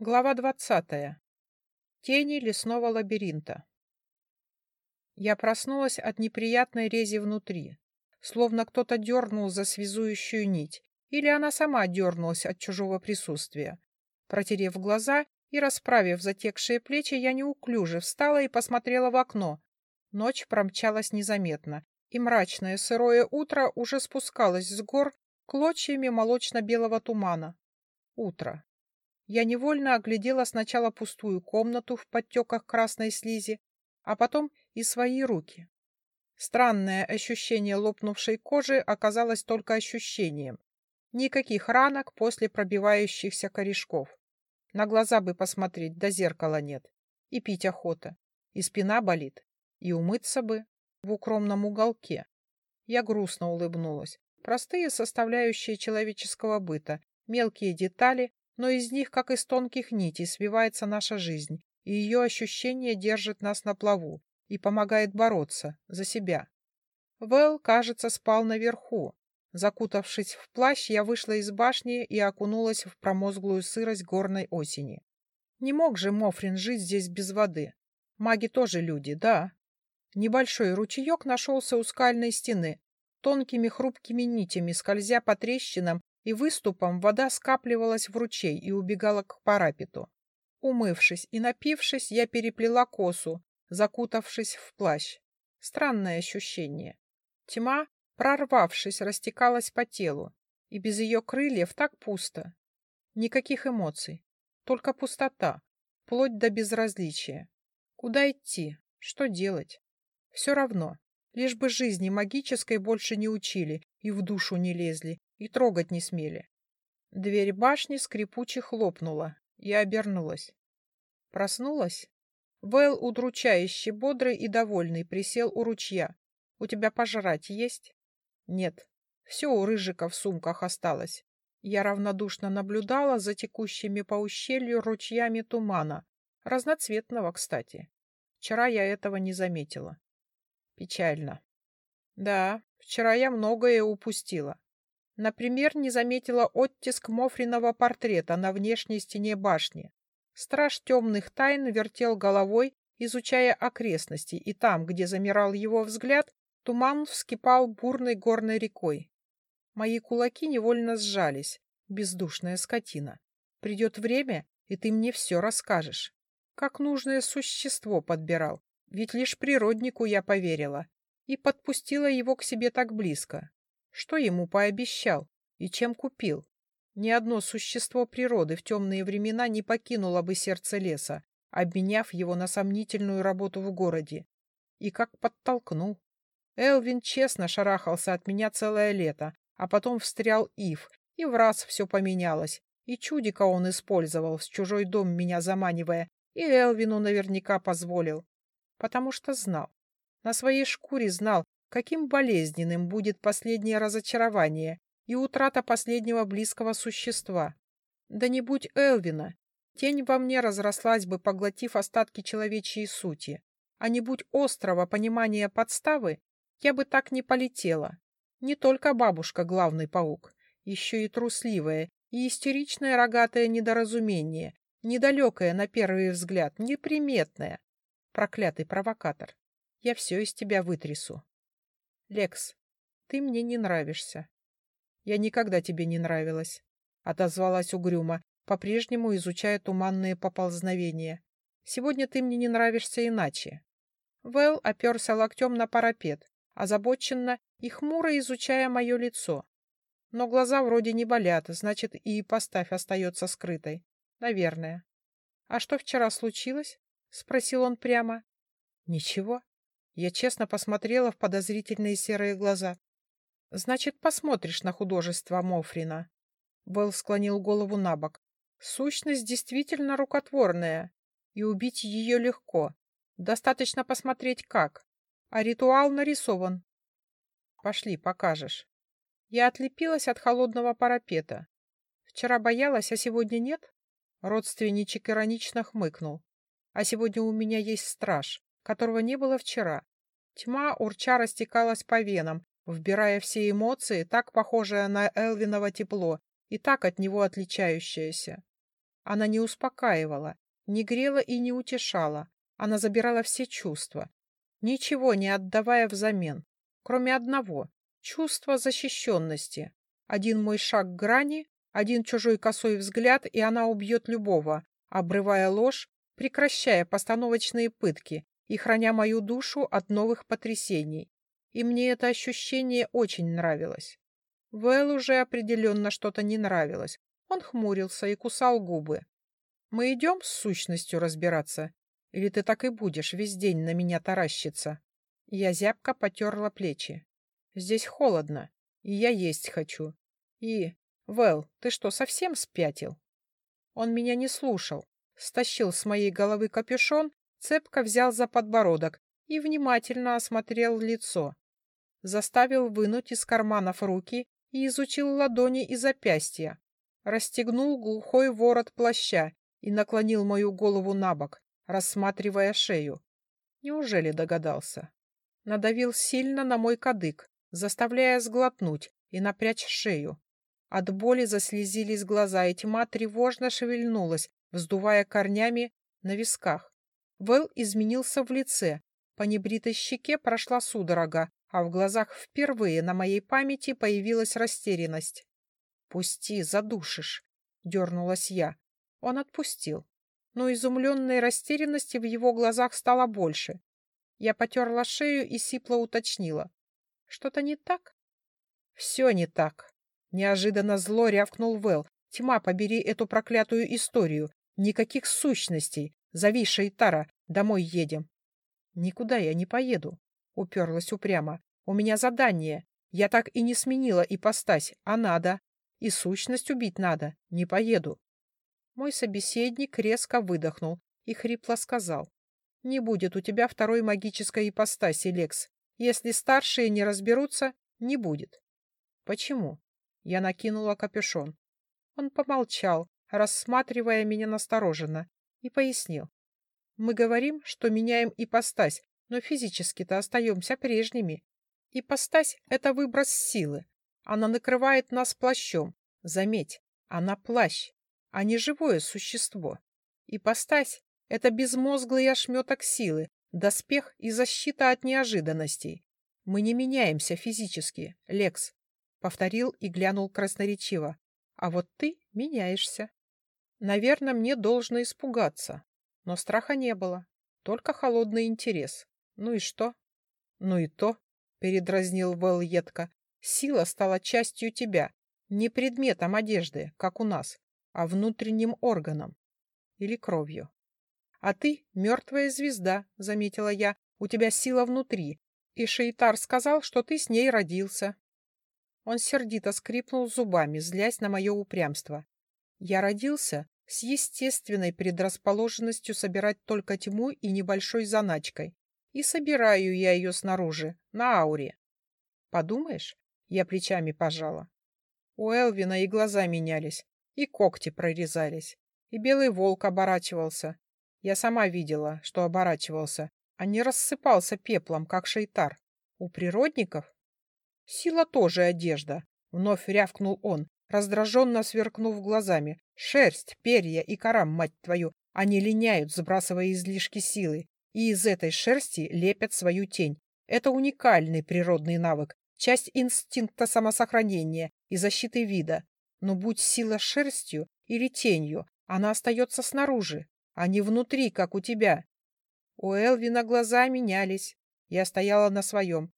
Глава двадцатая. Тени лесного лабиринта. Я проснулась от неприятной рези внутри, словно кто-то дернул за связующую нить, или она сама дернулась от чужого присутствия. Протерев глаза и расправив затекшие плечи, я неуклюже встала и посмотрела в окно. Ночь промчалась незаметно, и мрачное сырое утро уже спускалось с гор клочьями молочно-белого тумана. Утро. Я невольно оглядела сначала пустую комнату в подтеках красной слизи, а потом и свои руки. Странное ощущение лопнувшей кожи оказалось только ощущением. Никаких ранок после пробивающихся корешков. На глаза бы посмотреть, да зеркала нет. И пить охота. И спина болит. И умыться бы в укромном уголке. Я грустно улыбнулась. Простые составляющие человеческого быта, мелкие детали, но из них, как из тонких нитей, свивается наша жизнь, и ее ощущение держит нас на плаву и помогает бороться за себя. Вэл, кажется, спал наверху. Закутавшись в плащ, я вышла из башни и окунулась в промозглую сырость горной осени. Не мог же Мофрин жить здесь без воды. Маги тоже люди, да. Небольшой ручеек нашелся у скальной стены, тонкими хрупкими нитями, скользя по трещинам и выступом вода скапливалась в ручей и убегала к парапету. Умывшись и напившись, я переплела косу, закутавшись в плащ. Странное ощущение. Тьма, прорвавшись, растекалась по телу, и без ее крыльев так пусто. Никаких эмоций, только пустота, вплоть до безразличия. Куда идти? Что делать? Все равно, лишь бы жизни магической больше не учили и в душу не лезли, и трогать не смели. Дверь башни скрипуче хлопнула. Я обернулась. Проснулась? Вэл, удручающе бодрый и довольный, присел у ручья. «У тебя пожрать есть?» «Нет. Все у Рыжика в сумках осталось». Я равнодушно наблюдала за текущими по ущелью ручьями тумана. Разноцветного, кстати. Вчера я этого не заметила. Печально. Да, вчера я многое упустила. Например, не заметила оттиск Мофриного портрета на внешней стене башни. Страж темных тайн вертел головой, изучая окрестности, и там, где замирал его взгляд, туман вскипал бурной горной рекой. Мои кулаки невольно сжались. Бездушная скотина. Придет время, и ты мне все расскажешь. Как нужное существо подбирал, ведь лишь природнику я поверила и подпустила его к себе так близко. Что ему пообещал и чем купил? Ни одно существо природы в темные времена не покинуло бы сердце леса, обменяв его на сомнительную работу в городе. И как подтолкнул. Элвин честно шарахался от меня целое лето, а потом встрял Ив, и в раз все поменялось. И чудика он использовал, в чужой дом меня заманивая, и Элвину наверняка позволил. Потому что знал. На своей шкуре знал, каким болезненным будет последнее разочарование и утрата последнего близкого существа. Да не будь Элвина, тень во мне разрослась бы, поглотив остатки человечьей сути. А не будь острого понимания подставы, я бы так не полетела. Не только бабушка главный паук, еще и трусливое и истеричное рогатое недоразумение, недалекое на первый взгляд, неприметное. Проклятый провокатор. Я все из тебя вытрясу. Лекс, ты мне не нравишься. Я никогда тебе не нравилась, отозвалась угрюмо, по-прежнему изучая туманные поползновения. Сегодня ты мне не нравишься иначе. Вэл оперся локтем на парапет, озабоченно и хмуро изучая мое лицо. Но глаза вроде не болят, значит, и поставь остается скрытой. Наверное. — А что вчера случилось? — спросил он прямо. — Ничего. Я честно посмотрела в подозрительные серые глаза. «Значит, посмотришь на художество Мофрина?» Белл склонил голову на бок. «Сущность действительно рукотворная, и убить ее легко. Достаточно посмотреть как. А ритуал нарисован. Пошли, покажешь». Я отлепилась от холодного парапета. Вчера боялась, а сегодня нет? Родственничек иронично хмыкнул. А сегодня у меня есть страж, которого не было вчера. Тьма урча растекалась по венам, вбирая все эмоции, так похожие на Элвиново тепло и так от него отличающееся. Она не успокаивала, не грела и не утешала. Она забирала все чувства, ничего не отдавая взамен, кроме одного — чувства защищенности. Один мой шаг к грани, один чужой косой взгляд, и она убьет любого, обрывая ложь, прекращая постановочные пытки и храня мою душу от новых потрясений. И мне это ощущение очень нравилось. Вэл уже определенно что-то не нравилось. Он хмурился и кусал губы. «Мы идем с сущностью разбираться? Или ты так и будешь весь день на меня таращиться?» Я зябко потерла плечи. «Здесь холодно, и я есть хочу. И... Вэл, ты что, совсем спятил?» Он меня не слушал, стащил с моей головы капюшон, цепко взял за подбородок и внимательно осмотрел лицо. Заставил вынуть из карманов руки и изучил ладони и запястья. Расстегнул глухой ворот плаща и наклонил мою голову на бок, рассматривая шею. Неужели догадался? Надавил сильно на мой кадык, заставляя сглотнуть и напрячь шею. От боли заслезились глаза, и тьма тревожно шевельнулась, вздувая корнями на висках. Вэл изменился в лице. По небритой щеке прошла судорога, а в глазах впервые на моей памяти появилась растерянность. «Пусти, задушишь!» — дернулась я. Он отпустил, но изумленной растерянности в его глазах стало больше. Я потерла шею и сипло уточнила. «Что-то не так?» «Все не так!» Неожиданно зло рявкнул Вэл. «Тьма, побери эту проклятую историю! Никаких сущностей! Зови Шейтара, домой едем!» «Никуда я не поеду!» Уперлась упрямо. «У меня задание. Я так и не сменила ипостась, а надо. И сущность убить надо. Не поеду». Мой собеседник резко выдохнул и хрипло сказал. «Не будет у тебя второй магической ипостаси, Лекс. Если старшие не разберутся, не будет». «Почему?» Я накинула капюшон. Он помолчал, рассматривая меня настороженно, и пояснил. «Мы говорим, что меняем ипостась, но физически-то остаемся прежними. Ипостась — это выброс силы. Она накрывает нас плащом. Заметь, она плащ, а не живое существо. Ипостась — это безмозглый ошметок силы, доспех и защита от неожиданностей. Мы не меняемся физически, Лекс. Повторил и глянул красноречиво. А вот ты меняешься. Наверное, мне должно испугаться. Но страха не было, только холодный интерес. Ну и что? Ну и то, передразнил Вэл едко. Сила стала частью тебя, не предметом одежды, как у нас, а внутренним органом. Или кровью. А ты мертвая звезда, заметила я. У тебя сила внутри. И Шейтар сказал, что ты с ней родился. Он сердито скрипнул зубами, злясь на мое упрямство. Я родился с естественной предрасположенностью собирать только тьму и небольшой заначкой. И собираю я ее снаружи, на ауре. Подумаешь, я плечами пожала. У Элвина и глаза менялись, и когти прорезались, и белый волк оборачивался. Я сама видела, что оборачивался, а не рассыпался пеплом, как шейтар. У природников сила тоже одежда, вновь рявкнул он, раздраженно сверкнув глазами. Шерсть, перья и кора, мать твою, они линяют, сбрасывая излишки силы, и из этой шерсти лепят свою тень. Это уникальный природный навык, часть инстинкта самосохранения и защиты вида. Но будь сила шерстью или тенью, она остается снаружи, а не внутри, как у тебя. У Элвина глаза менялись. Я стояла на своем.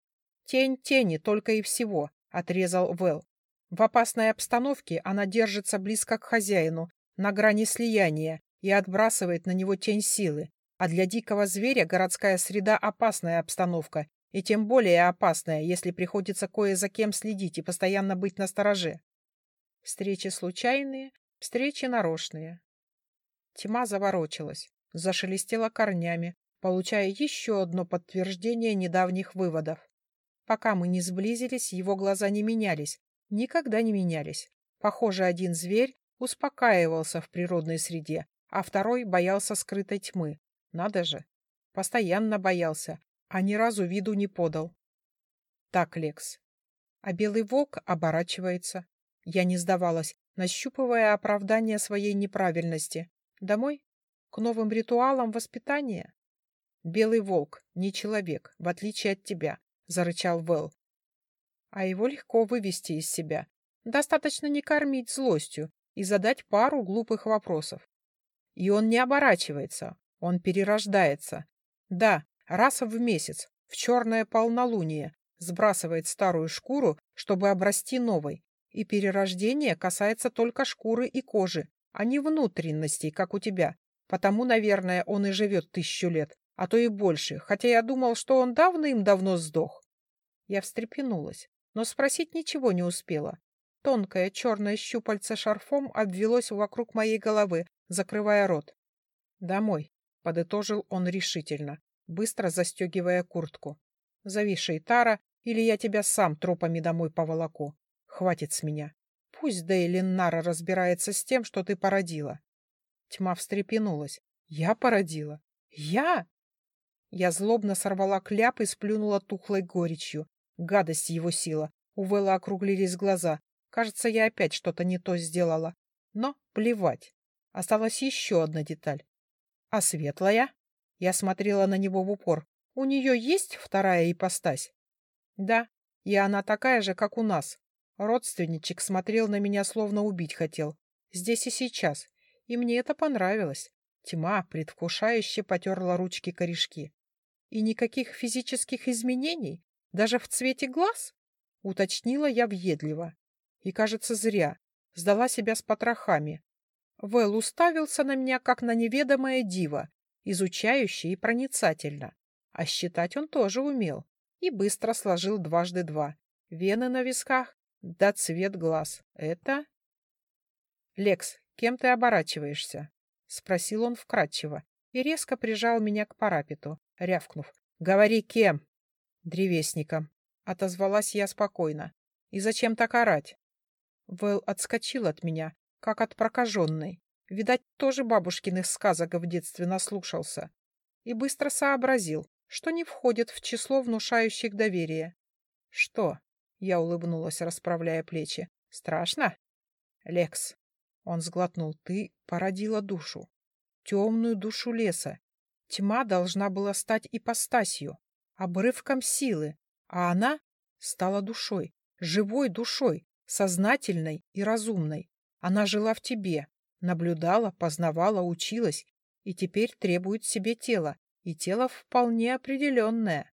Тень тени только и всего, отрезал Вэл. В опасной обстановке она держится близко к хозяину, на грани слияния, и отбрасывает на него тень силы. А для дикого зверя городская среда – опасная обстановка, и тем более опасная, если приходится кое за кем следить и постоянно быть настороже. Встречи случайные, встречи нарочные. Тьма заворочилась, зашелестела корнями, получая еще одно подтверждение недавних выводов. Пока мы не сблизились, его глаза не менялись, никогда не менялись. Похоже, один зверь успокаивался в природной среде, а второй боялся скрытой тьмы, надо же. Постоянно боялся, а ни разу виду не подал. Так, Лекс. А белый волк оборачивается. Я не сдавалась. нащупывая оправдание своей неправильности. Домой? К новым ритуалам воспитания? Белый волк, не человек, в отличие от тебя, зарычал Вэл. А его легко вывести из себя. Достаточно не кормить злостью и задать пару глупых вопросов. И он не оборачивается, он перерождается. Да, раз в месяц, в черное полнолуние, сбрасывает старую шкуру, чтобы обрасти новой. И перерождение касается только шкуры и кожи, а не внутренностей, как у тебя. Потому, наверное, он и живет тысячу лет, а то и больше, хотя я думал, что он давным-давно сдох. Я встрепенулась, но спросить ничего не успела. Тонкое черное щупальце шарфом обвелось вокруг моей головы, закрывая рот. «Домой», — подытожил он решительно, быстро застегивая куртку. «Зови Шейтара, или я тебя сам тропами домой поволоку. Хватит с меня. Пусть Дейлин Нара разбирается с тем, что ты породила». Тьма встрепенулась. «Я породила? Я?» Я злобно сорвала кляп и сплюнула тухлой горечью. Гадость его сила. У Вэлла округлились глаза. Кажется, я опять что-то не то сделала. Но плевать. Осталась еще одна деталь. А светлая? Я смотрела на него в упор. У нее есть вторая ипостась? Да, и она такая же, как у нас. Родственничек смотрел на меня, словно убить хотел. Здесь и сейчас. И мне это понравилось. Тьма предвкушающе потерла ручки корешки. И никаких физических изменений? Даже в цвете глаз? Уточнила я въедливо. И, кажется, зря. Сдала себя с потрохами. Вэл уставился на меня, как на неведомое диво, изучающе и проницательно. А считать он тоже умел. И быстро сложил дважды два. Вены на висках, да цвет глаз. Это... «Лекс, кем ты оборачиваешься?» — спросил он вкратчиво и резко прижал меня к парапету, рявкнув. «Говори, кем?» «Древесником», — отозвалась я спокойно. «И зачем так орать?» Вэл отскочил от меня, как от прокаженной. Видать, тоже бабушкиных сказок в детстве наслушался. И быстро сообразил, что не входит в число внушающих доверие. «Что?» — я улыбнулась, расправляя плечи. «Страшно?» «Лекс», — он сглотнул, — «ты породила душу. Темную душу леса. Тьма должна была стать ипостасью, обрывком силы, а она стала душой, живой душой, сознательной и разумной. Она жила в тебе, наблюдала, познавала, училась и теперь требует себе тела, и тело вполне определенное.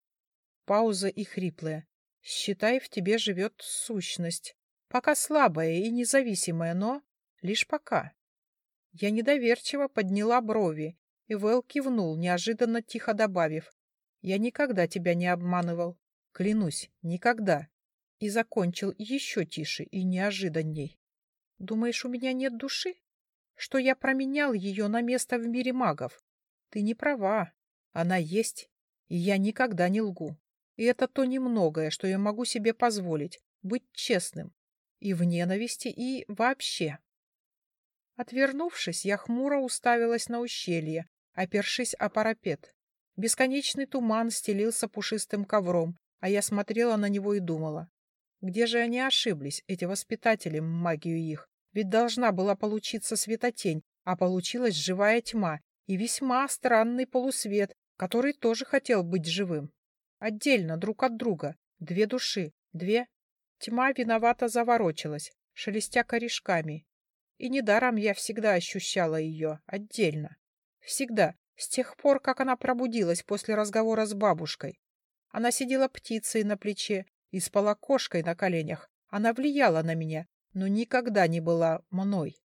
Пауза и хриплая. Считай, в тебе живет сущность. Пока слабая и независимая, но лишь пока. Я недоверчиво подняла брови, и Вэл кивнул, неожиданно тихо добавив. Я никогда тебя не обманывал. Клянусь, никогда. И закончил еще тише и неожиданней. Думаешь, у меня нет души? Что я променял ее на место в мире магов? Ты не права. Она есть, и я никогда не лгу. И это то немногое, что я могу себе позволить, быть честным. И в ненависти, и вообще. Отвернувшись, я хмуро уставилась на ущелье, опершись о парапет. Бесконечный туман стелился пушистым ковром, а я смотрела на него и думала. Где же они ошиблись, эти воспитатели, магию их? Ведь должна была получиться светотень, а получилась живая тьма и весьма странный полусвет, который тоже хотел быть живым. Отдельно, друг от друга, две души, две. Тьма виновато заворочилась, шелестя корешками. И недаром я всегда ощущала ее отдельно. Всегда, с тех пор, как она пробудилась после разговора с бабушкой. Она сидела птицей на плече и спала кошкой на коленях. Она влияла на меня, но никогда не была мной.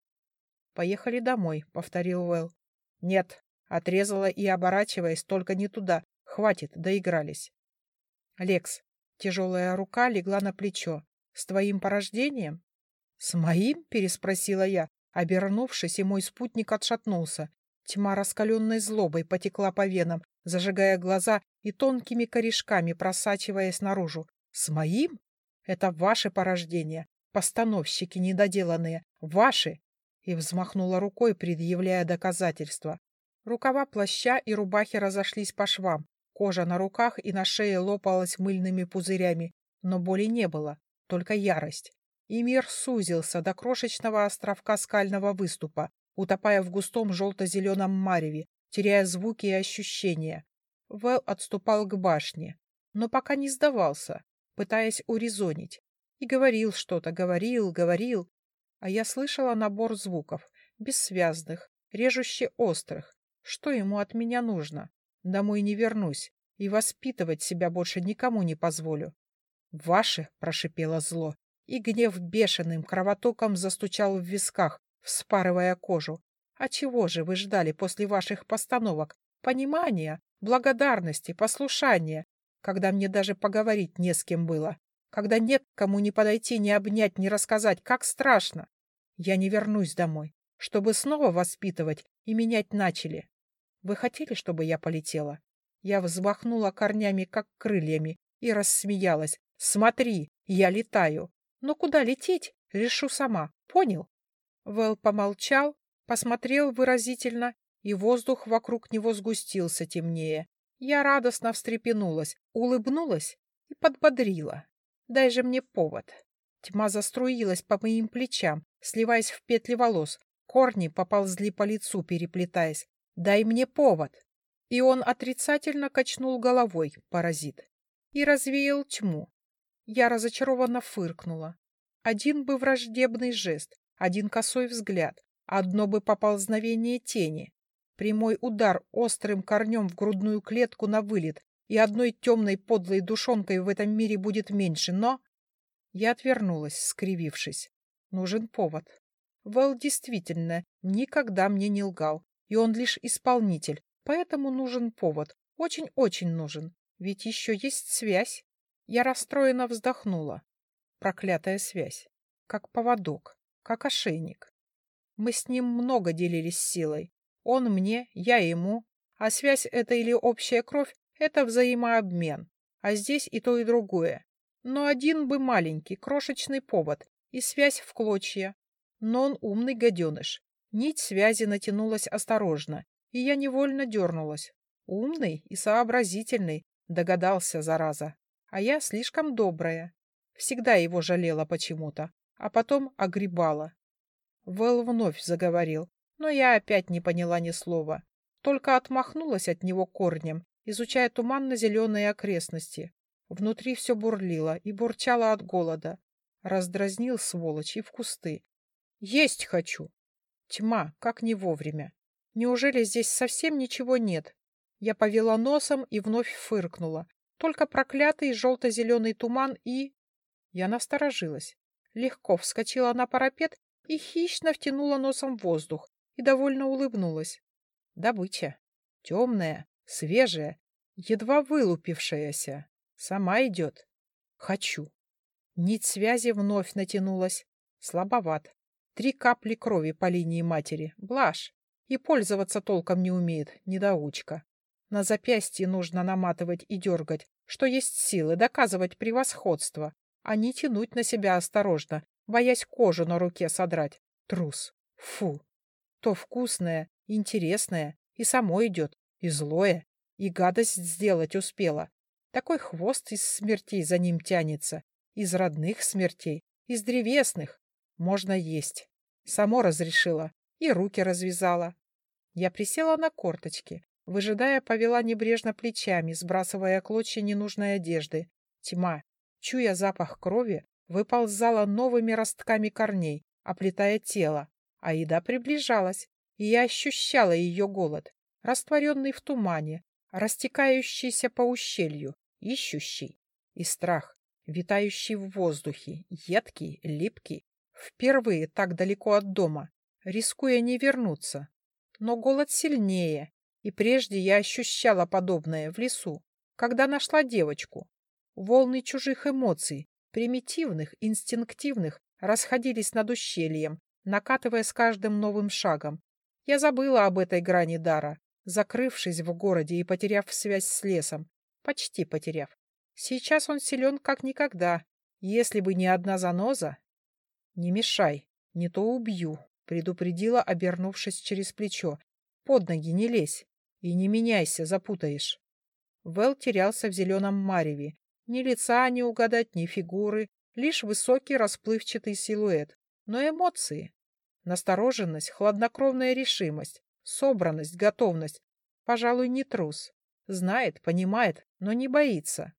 «Поехали домой», — повторил Уэлл. «Нет», — отрезала и, оборачиваясь, только не туда. «Хватит, доигрались». «Лекс», — тяжелая рука легла на плечо. «С твоим порождением?» «С моим?» — переспросила я, обернувшись, и мой спутник отшатнулся. Тьма раскаленной злобой потекла по венам, зажигая глаза и тонкими корешками просачиваясь наружу. «С моим? Это ваше порождение, постановщики недоделанные, ваши!» И взмахнула рукой, предъявляя доказательства. Рукава плаща и рубахи разошлись по швам, кожа на руках и на шее лопалась мыльными пузырями, но боли не было, только ярость. и мир сузился до крошечного островка скального выступа, утопая в густом желто-зеленом мареве, теряя звуки и ощущения. Вэл отступал к башне, но пока не сдавался, пытаясь урезонить. И говорил что-то, говорил, говорил. А я слышала набор звуков, бессвязных, режуще острых. Что ему от меня нужно? Домой не вернусь, и воспитывать себя больше никому не позволю. «Ваше!» — прошипело зло, и гнев бешеным кровотоком застучал в висках, вспарывая кожу. «А чего же вы ждали после ваших постановок? Понимания, благодарности, послушания, когда мне даже поговорить не с кем было, когда нет кому ни подойти, ни обнять, ни рассказать, как страшно. Я не вернусь домой, чтобы снова воспитывать и менять начали. Вы хотели, чтобы я полетела? Я взмахнула корнями, как крыльями, и рассмеялась. Смотри, я летаю. Но куда лететь, решу сама. Понял? Вэл помолчал, посмотрел выразительно, и воздух вокруг него сгустился темнее. Я радостно встрепенулась, улыбнулась и подбодрила. Дай же мне повод. Тьма заструилась по моим плечам, сливаясь в петли волос. Корни поползли по лицу, переплетаясь. Дай мне повод. И он отрицательно качнул головой, паразит, и развеял тьму. Я разочарованно фыркнула. Один бы враждебный жест, один косой взгляд, одно бы поползновение тени. Прямой удар острым корнем в грудную клетку на вылет, и одной темной подлой душонкой в этом мире будет меньше, но... Я отвернулась, скривившись. Нужен повод. Вэл действительно никогда мне не лгал, и он лишь исполнитель, поэтому нужен повод. Очень-очень нужен, ведь еще есть связь. Я расстроенно вздохнула. Проклятая связь. Как поводок, как ошейник. Мы с ним много делились силой, он мне, я ему. А связь это или общая кровь — это взаимообмен. А здесь и то, и другое. Но один бы маленький, крошечный повод, и связь в клочья. Но он умный гаденыш. Нить связи натянулась осторожно, и я невольно дернулась. Умный и сообразительный, догадался, зараза. А я слишком добрая. Всегда его жалела почему-то, а потом огребала. Вэл вновь заговорил, но я опять не поняла ни слова, только отмахнулась от него корнем, изучая туманно-зеленые окрестности. Внутри все бурлило и бурчало от голода. Раздразнил сволочь и в кусты. Есть хочу. Тьма, как не вовремя. Неужели здесь совсем ничего нет? Я повела носом и вновь фыркнула. Только проклятый желто-зеленый туман и... Я насторожилась. Легко вскочила на парапет и хищно втянула носом воздух, и довольно улыбнулась. Добыча. Темная, свежая, едва вылупившаяся. Сама идет. Хочу. Нить связи вновь натянулась. Слабоват. Три капли крови по линии матери. Блажь. И пользоваться толком не умеет, недоучка. На запястье нужно наматывать и дергать, что есть силы, доказывать превосходство, а не тянуть на себя осторожно, боясь кожу на руке содрать. Трус. Фу. То вкусное, интересное, и само идет, и злое, и гадость сделать успела. Такой хвост из смертей за ним тянется, из родных смертей, из древесных. Можно есть. Само разрешила и руки развязала. Я присела на корточки, выжидая, повела небрежно плечами, сбрасывая клочья ненужной одежды. Тьма, чуя запах крови, выползала новыми ростками корней, оплетая тело, а еда приближалась, и я ощущала ее голод, растворенный в тумане, растекающийся по ущелью, ищущий, и страх, витающий в воздухе, едкий, липкий, впервые так далеко от дома, рискуя не вернуться. Но голод сильнее, и прежде я ощущала подобное в лесу, когда нашла девочку. Волны чужих эмоций, примитивных, инстинктивных, расходились над ущельем, накатывая с каждым новым шагом. Я забыла об этой грани дара, закрывшись в городе и потеряв связь с лесом. Почти потеряв. Сейчас он силен как никогда. Если бы не одна заноза... Не мешай, не то убью, предупредила, обернувшись через плечо. Под ноги не лезь и не меняйся, запутаешь. Вэл терялся в зеленом мареве. Ни лица не угадать, ни фигуры. лишь высокий расплывчатый силуэт, но эмоции. Настороженность, хладнокровная решимость, собранность, готовность. Пожалуй, не трус. Знает, понимает, но не боится.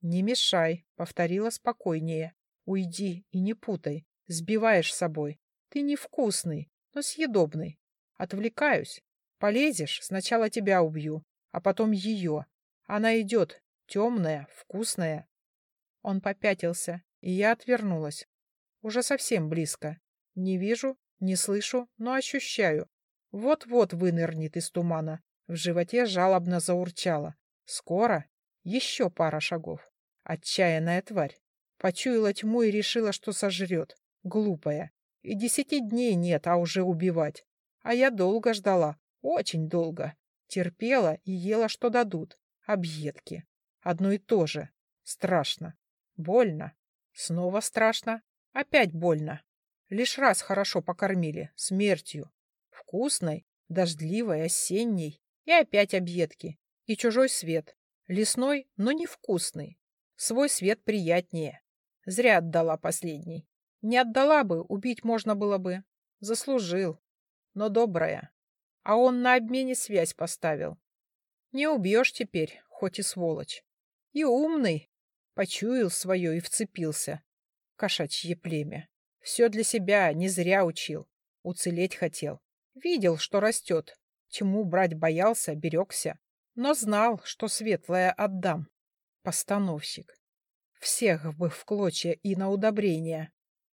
«Не мешай», — повторила спокойнее. «Уйди и не путай. Сбиваешь с собой. Ты невкусный, но съедобный. Отвлекаюсь. Полезешь, сначала тебя убью, а потом ее. Она идет, темная, вкусная». Он попятился, и я отвернулась. Уже совсем близко. Не вижу, не слышу, но ощущаю. Вот-вот вынырнет из тумана. В животе жалобно заурчало. Скоро еще пара шагов. Отчаянная тварь. Почуяла тьму и решила, что сожрет. Глупая. И десяти дней нет, а уже убивать. А я долго ждала. Очень долго. Терпела и ела, что дадут. Объедки. Одно и то же. Страшно. Больно. Снова страшно. Опять больно. Лишь раз хорошо покормили. Смертью. Вкусной, дождливой, осенней. И опять объедки. И чужой свет. Лесной, но невкусный. Свой свет приятнее. Зря отдала последний. Не отдала бы, убить можно было бы. Заслужил. Но добрая. А он на обмене связь поставил. Не убьешь теперь, хоть и сволочь. И умный. Почуял свое и вцепился. Кошачье племя. Все для себя, не зря учил. Уцелеть хотел. Видел, что растет. Тьму брать боялся, берегся. Но знал, что светлое отдам. Постановщик. Всех бы в клочья и на удобрение.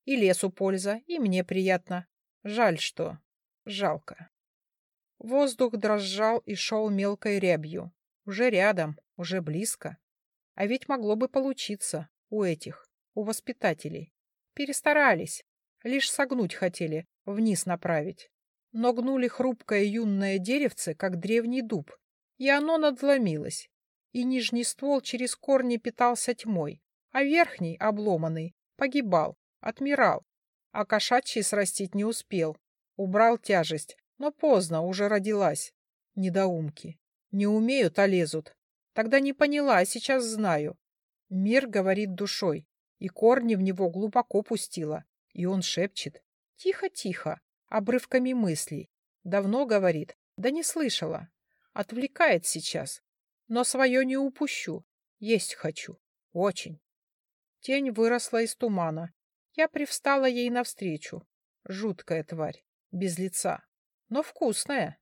И лесу польза, и мне приятно. Жаль, что... Жалко. Воздух дрожал и шел мелкой рябью. Уже рядом, уже близко. А ведь могло бы получиться у этих, у воспитателей. Перестарались. Лишь согнуть хотели, вниз направить. Но гнули хрупкое юное деревце, как древний дуб. И оно надломилось и нижний ствол через корни питался тьмой, а верхний, обломанный, погибал, отмирал, а кошачий срастить не успел. Убрал тяжесть, но поздно, уже родилась. Недоумки. Не умеют, а лезут. Тогда не поняла, а сейчас знаю. Мир говорит душой, и корни в него глубоко пустила. И он шепчет. Тихо-тихо, обрывками мыслей. Давно говорит, да не слышала. Отвлекает сейчас, но свое не упущу. Есть хочу. Очень. Тень выросла из тумана. Я привстала ей навстречу. Жуткая тварь. Без лица. Но вкусная.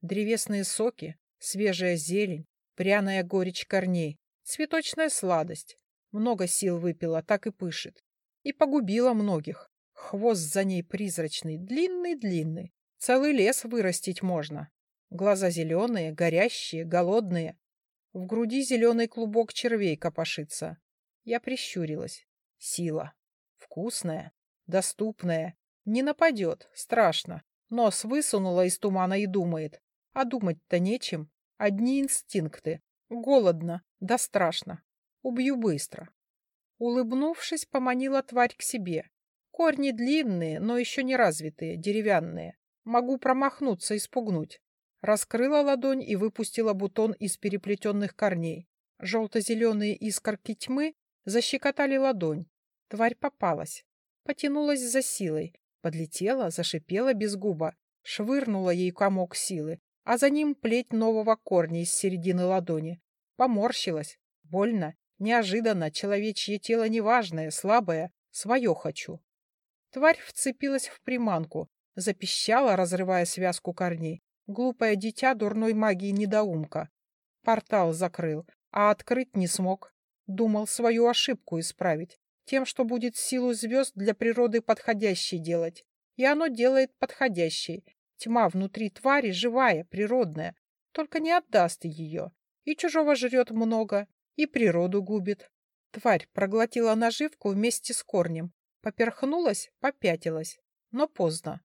Древесные соки, свежая зелень, пряная горечь корней, цветочная сладость. Много сил выпила, так и пышет. И погубила многих. Хвост за ней призрачный, длинный-длинный. Целый лес вырастить можно. Глаза зеленые, горящие, голодные. В груди зеленый клубок червей копошится. Я прищурилась. Сила. Вкусная, доступная. Не нападет, страшно. Нос высунула из тумана и думает. А думать-то нечем. Одни инстинкты. Голодно, да страшно. Убью быстро. Улыбнувшись, поманила тварь к себе. Корни длинные, но еще не развитые, деревянные. Могу промахнуться и спугнуть. Раскрыла ладонь и выпустила бутон из переплетенных корней. Желто-зеленые искорки тьмы защекотали ладонь. Тварь попалась. Потянулась за силой. Подлетела, зашипела без губа. Швырнула ей комок силы, а за ним плеть нового корня из середины ладони. Поморщилась. Больно. Неожиданно. Человечье тело неважное, слабое. Свое хочу. Тварь вцепилась в приманку, запищала, разрывая связку корней. Глупое дитя дурной магии недоумка. Портал закрыл, а открыть не смог. Думал свою ошибку исправить, тем, что будет силу звезд для природы подходящей делать. И оно делает подходящей. Тьма внутри твари живая, природная, только не отдаст ее. И чужого жрет много, и природу губит. Тварь проглотила наживку вместе с корнем, поперхнулась, попятилась, но поздно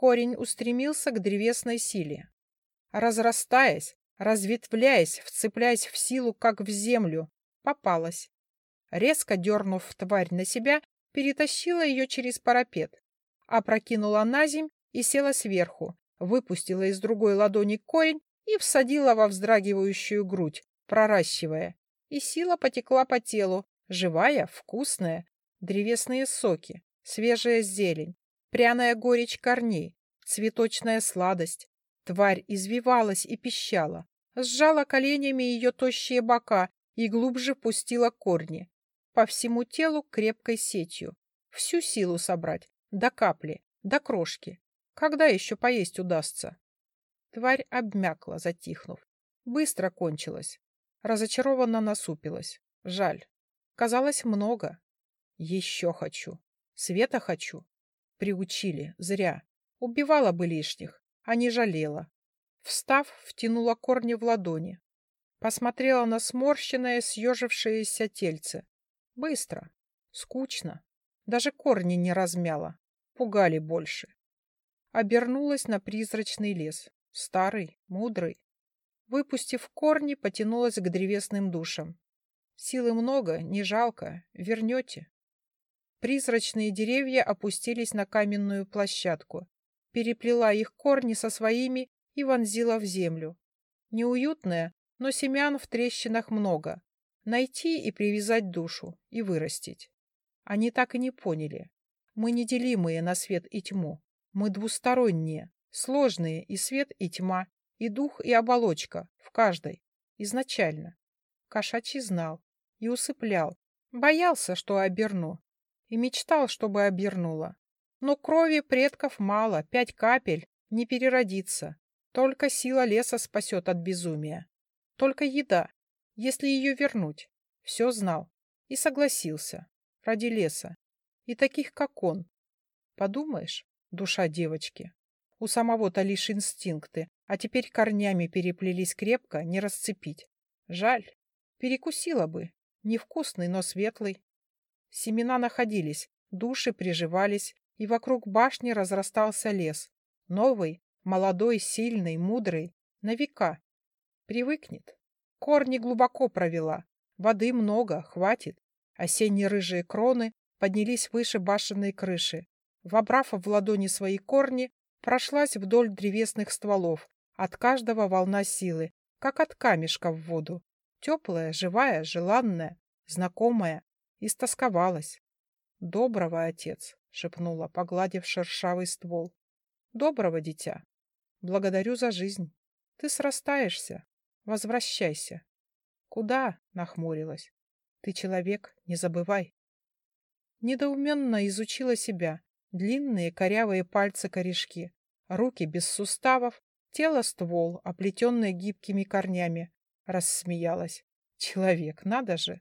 корень устремился к древесной силе. Разрастаясь, разветвляясь, вцепляясь в силу, как в землю, попалась. Резко дернув тварь на себя, перетащила ее через парапет, опрокинула на земь и села сверху, выпустила из другой ладони корень и всадила во вздрагивающую грудь, проращивая. И сила потекла по телу, живая, вкусная, древесные соки, свежая зелень, пряная горечь корней, цветочная сладость. Тварь извивалась и пищала, сжала коленями ее тощие бока и глубже пустила корни. По всему телу крепкой сетью. Всю силу собрать, до капли, до крошки. Когда еще поесть удастся? Тварь обмякла, затихнув. Быстро кончилась. Разочарованно насупилась. Жаль. Казалось, много. Еще хочу. Света хочу. Приучили. Зря. Убивала бы лишних, а не жалела. Встав, втянула корни в ладони. Посмотрела на сморщенное, съежившееся тельце. Быстро. Скучно. Даже корни не размяла. Пугали больше. Обернулась на призрачный лес. Старый, мудрый. Выпустив корни, потянулась к древесным душам. Силы много, не жалко. Вернете. Призрачные деревья опустились на каменную площадку. Переплела их корни со своими и вонзила в землю. Неуютная, но семян в трещинах много. Найти и привязать душу, и вырастить. Они так и не поняли. Мы неделимые на свет и тьму. Мы двусторонние, сложные и свет, и тьма, и дух, и оболочка, в каждой, изначально. Кошачий знал и усыплял, боялся, что оберну, и мечтал, чтобы обернула. Но крови предков мало, пять капель, не переродиться. Только сила леса спасет от безумия. Только еда, если ее вернуть. Все знал и согласился. Ради леса. И таких, как он. Подумаешь, душа девочки. У самого-то лишь инстинкты, а теперь корнями переплелись крепко, не расцепить. Жаль. Перекусила бы. Невкусный, но светлый. Семена находились, души приживались, и вокруг башни разрастался лес. Новый, Молодой, сильный, мудрый, на века. Привыкнет. Корни глубоко провела. Воды много, хватит. Осенние рыжие кроны поднялись выше башенной крыши. Вобрав в ладони свои корни, прошлась вдоль древесных стволов. От каждого волна силы, как от камешка в воду. Теплая, живая, желанная, знакомая. Истосковалась. «Доброго, отец!» — шепнула, погладив шершавый ствол. «Доброго, дитя!» Благодарю за жизнь. Ты срастаешься. Возвращайся. Куда? Нахмурилась. Ты человек, не забывай. Недоуменно изучила себя. Длинные корявые пальцы корешки, руки без суставов, тело ствол, оплетенное гибкими корнями. Рассмеялась. Человек, надо же.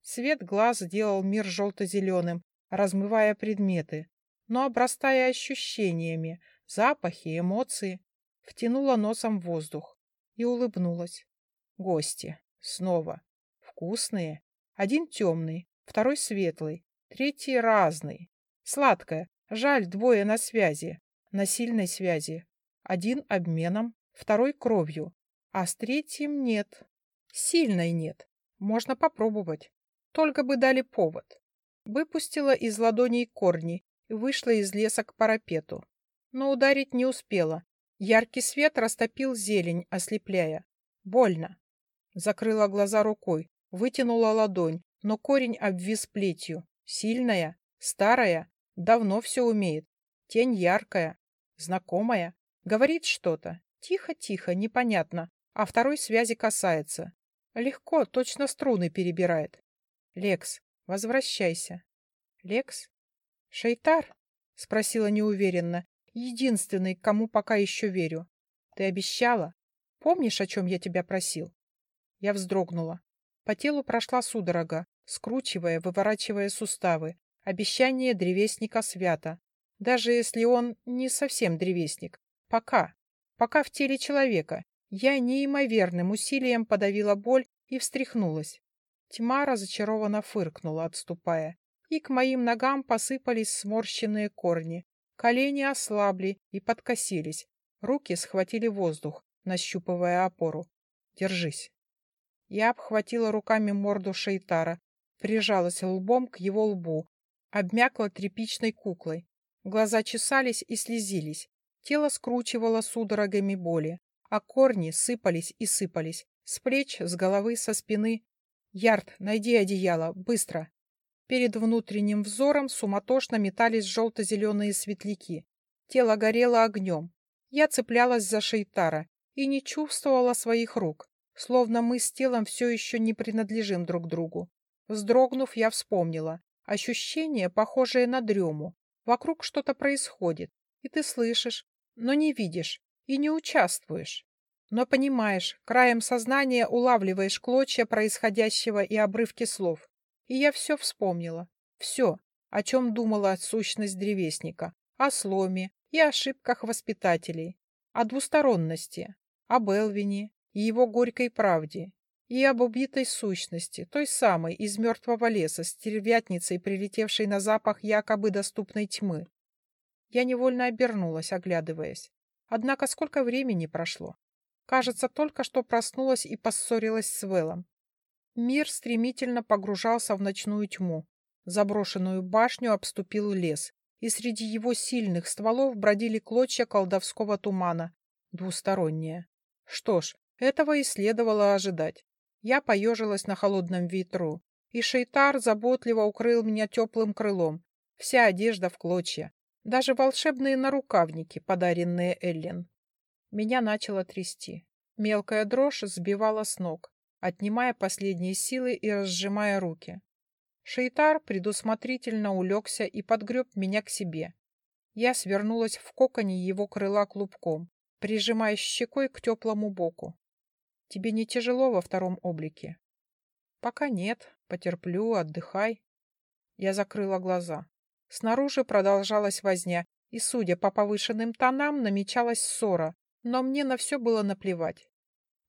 Свет глаз делал мир желто-зеленым, размывая предметы, но обрастая ощущениями, запахи, эмоции втянула носом воздух и улыбнулась. Гости. Снова. Вкусные. Один темный, второй светлый, третий разный. Сладкое. Жаль, двое на связи. На сильной связи. Один обменом, второй кровью. А с третьим нет. Сильной нет. Можно попробовать. Только бы дали повод. Выпустила из ладоней корни и вышла из леса к парапету. Но ударить не успела, Яркий свет растопил зелень, ослепляя. Больно. Закрыла глаза рукой, вытянула ладонь, но корень обвис плетью. Сильная, старая, давно все умеет. Тень яркая, знакомая. Говорит что-то. Тихо-тихо, непонятно. А второй связи касается. Легко, точно струны перебирает. Лекс, возвращайся. Лекс? Шейтар? Спросила неуверенно Единственный, кому пока еще верю. Ты обещала? Помнишь, о чем я тебя просил? Я вздрогнула. По телу прошла судорога, скручивая, выворачивая суставы. Обещание древесника свято. Даже если он не совсем древесник. Пока. Пока в теле человека. Я неимоверным усилием подавила боль и встряхнулась. Тьма разочарованно фыркнула, отступая, и к моим ногам посыпались сморщенные корни. Колени ослабли и подкосились. Руки схватили воздух, нащупывая опору. «Держись». Я обхватила руками морду Шейтара, прижалась лбом к его лбу, обмякла тряпичной куклой. Глаза чесались и слезились, тело скручивало судорогами боли, а корни сыпались и сыпались, с плеч, с головы, со спины. «Ярд, найди одеяло, быстро!» Перед внутренним взором суматошно метались желто-зеленые светляки. Тело горело огнем. Я цеплялась за Шейтара и не чувствовала своих рук, словно мы с телом все еще не принадлежим друг другу. Вздрогнув, я вспомнила. Ощущение, похожее на дрему. Вокруг что-то происходит, и ты слышишь, но не видишь и не участвуешь. Но понимаешь, краем сознания улавливаешь клочья происходящего и обрывки слов. И я все вспомнила. Все, о чем думала сущность древесника. О сломе и ошибках воспитателей. О двусторонности. Об Элвине и его горькой правде. И об убитой сущности, той самой из мертвого леса, стервятницей, прилетевшей на запах якобы доступной тьмы. Я невольно обернулась, оглядываясь. Однако сколько времени прошло? Кажется, только что проснулась и поссорилась с Вэлом. Мир стремительно погружался в ночную тьму. Заброшенную башню обступил лес, и среди его сильных стволов бродили клочья колдовского тумана, двусторонние. Что ж, этого и следовало ожидать. Я поежилась на холодном ветру, и Шейтар заботливо укрыл меня теплым крылом. Вся одежда в клочья, даже волшебные нарукавники, подаренные Эллен. Меня начало трясти. Мелкая дрожь сбивала с ног, отнимая последние силы и разжимая руки. Шейтар предусмотрительно улегся и подгреб меня к себе. Я свернулась в коконе его крыла клубком, прижимая щекой к теплому боку. «Тебе не тяжело во втором облике?» «Пока нет. Потерплю, отдыхай». Я закрыла глаза. Снаружи продолжалась возня, и, судя по повышенным тонам, намечалась ссора, но мне на все было наплевать.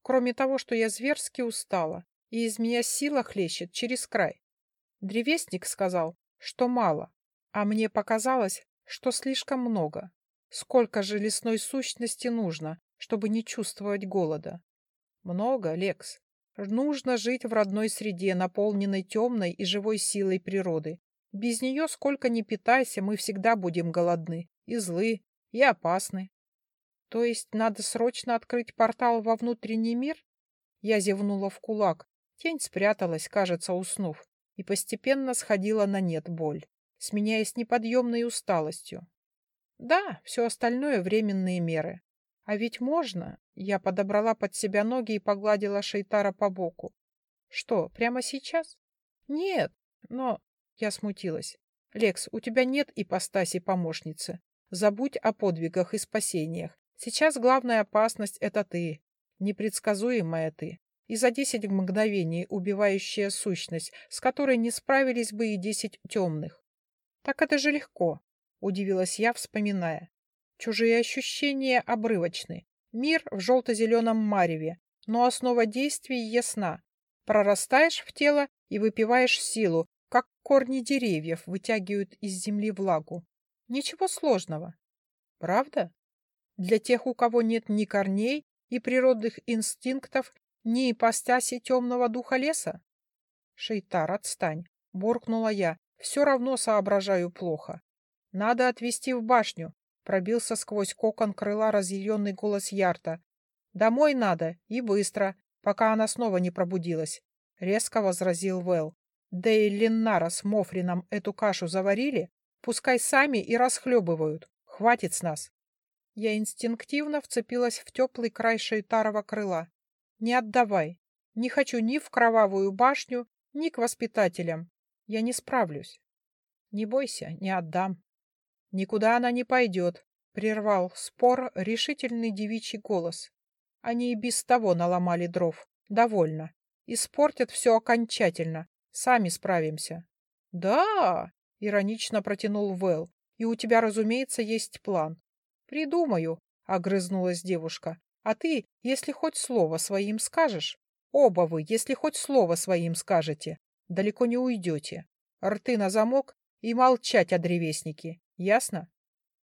Кроме того, что я зверски устала, и из меня сила хлещет через край. Древесник сказал, что мало, а мне показалось, что слишком много. Сколько же лесной сущности нужно, чтобы не чувствовать голода? Много, Лекс. Нужно жить в родной среде, наполненной темной и живой силой природы. Без нее, сколько ни питайся, мы всегда будем голодны, и злы, и опасны. То есть надо срочно открыть портал во внутренний мир? Я зевнула в кулак. Тень спряталась, кажется, уснув, и постепенно сходила на нет боль, сменяясь неподъемной усталостью. Да, все остальное — временные меры. А ведь можно. Я подобрала под себя ноги и погладила Шейтара по боку. Что, прямо сейчас? Нет, но... Я смутилась. Лекс, у тебя нет ипостаси помощницы. Забудь о подвигах и спасениях. Сейчас главная опасность — это ты, непредсказуемая ты, и за десять мгновений убивающая сущность, с которой не справились бы и десять темных. Так это же легко, — удивилась я, вспоминая. Чужие ощущения обрывочны. Мир в желто-зеленом мареве, но основа действий ясна. Прорастаешь в тело и выпиваешь силу, как корни деревьев вытягивают из земли влагу. Ничего сложного. Правда? Для тех, у кого нет ни корней и природных инстинктов, ни ипостаси темного духа леса? Шейтар, отстань, буркнула я. Все равно соображаю плохо. Надо отвезти в башню, пробился сквозь кокон крыла разъяренный голос Ярта. Домой надо, и быстро, пока она снова не пробудилась, резко возразил Вэл. Да и Линнара с Мофрином эту кашу заварили, пускай сами и расхлебывают. Хватит с нас. Я инстинктивно вцепилась в теплый край шейтарова крыла. Не отдавай. Не хочу ни в кровавую башню, ни к воспитателям. Я не справлюсь. Не бойся, не отдам. Никуда она не пойдет, прервал спор решительный девичий голос. Они и без того наломали дров. Довольно. Испортят все окончательно. Сами справимся. Да, иронично протянул Вэл. И у тебя, разумеется, есть план. Придумаю, огрызнулась девушка. А ты, если хоть слово своим скажешь, оба вы, если хоть слово своим скажете, далеко не уйдете. Рты на замок и молчать о древеснике. Ясно?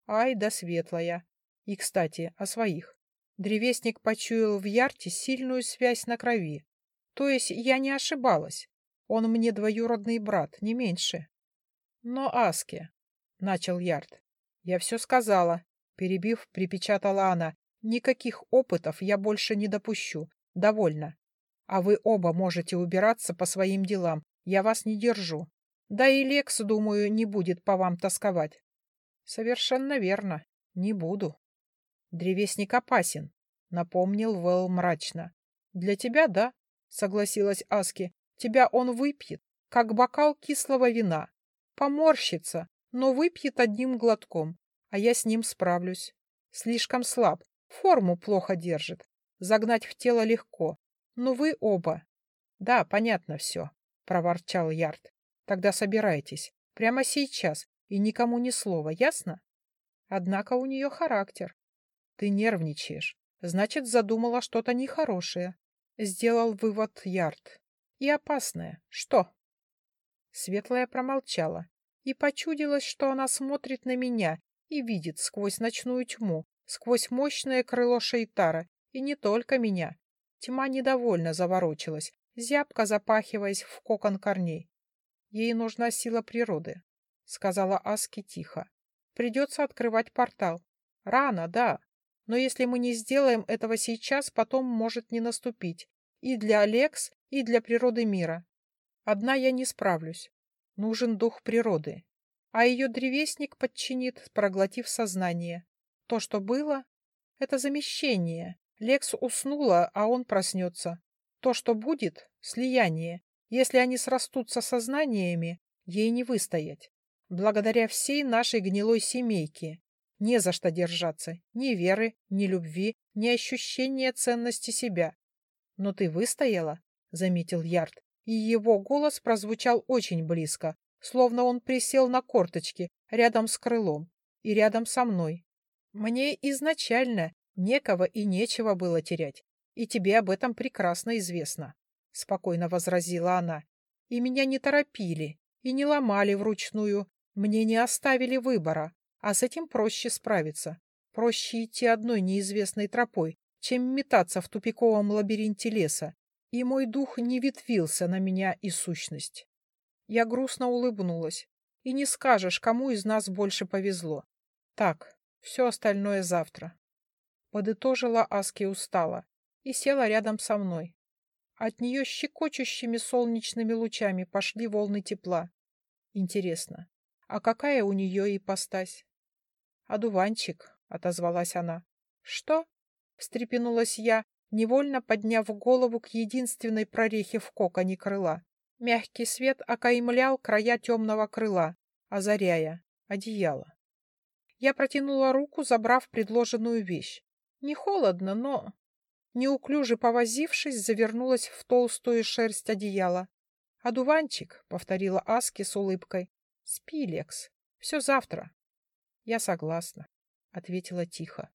Ай да светлая. И, кстати, о своих. Древесник почуял в Ярте сильную связь на крови. То есть я не ошибалась. Он мне двоюродный брат, не меньше. Но Аске, — начал Ярд, — я все сказала, Перебив, припечатала она. Никаких опытов я больше не допущу. Довольно. А вы оба можете убираться по своим делам. Я вас не держу. Да и Лекс, думаю, не будет по вам тосковать. Совершенно верно. Не буду. Древесник опасен, напомнил Вэл мрачно. Для тебя, да, согласилась Аски. Тебя он выпьет, как бокал кислого вина. Поморщится, но выпьет одним глотком, а я с ним справлюсь. Слишком слаб, форму плохо держит. Загнать в тело легко. Но вы оба. Да, понятно все, проворчал Ярд. Тогда собирайтесь. Прямо сейчас. И никому ни слова, ясно? Однако у нее характер. Ты нервничаешь. Значит, задумала что-то нехорошее. Сделал вывод Ярд. И опасное. Что? Светлая промолчала. И почудилось, что она смотрит на меня и видит сквозь ночную тьму, сквозь мощное крыло Шейтара, и не только меня. Тьма недовольно заворочилась, зябко запахиваясь в кокон корней. Ей нужна сила природы, — сказала Аски тихо. Придется открывать портал. Рано, да, но если мы не сделаем этого сейчас, потом может не наступить. И для Алекс, и для природы мира. Одна я не справлюсь. Нужен дух природы. А ее древесник подчинит, проглотив сознание. То, что было, — это замещение. Лекс уснула, а он проснется. То, что будет, — слияние. Если они срастутся сознаниями, ей не выстоять. Благодаря всей нашей гнилой семейке. Не за что держаться. Ни веры, ни любви, ни ощущения ценности себя. Но ты выстояла, — заметил Ярд, и его голос прозвучал очень близко, словно он присел на корточки рядом с крылом и рядом со мной. Мне изначально некого и нечего было терять, и тебе об этом прекрасно известно. — спокойно возразила она. «И меня не торопили, и не ломали вручную. Мне не оставили выбора, а с этим проще справиться. Проще идти одной неизвестной тропой, чем метаться в тупиковом лабиринте леса. И мой дух не ветвился на меня и сущность». Я грустно улыбнулась. И не скажешь, кому из нас больше повезло. Так, все остальное завтра. Подытожила Аски устало и села рядом со мной, от нее щекочущими солнечными лучами пошли волны тепла. Интересно, а какая у нее ипостась? «Одуванчик», — отозвалась она. «Что?» — встрепенулась я, невольно подняв голову к единственной прорехе в коконе крыла. Мягкий свет окаймлял края темного крыла, озаряя одеяло. Я протянула руку, забрав предложенную вещь. Не холодно, но неуклюже повозившись, завернулась в толстую шерсть одеяла. «Одуванчик», — повторила Аски с улыбкой. «Спи, Лекс. Все завтра». «Я согласна», — ответила тихо.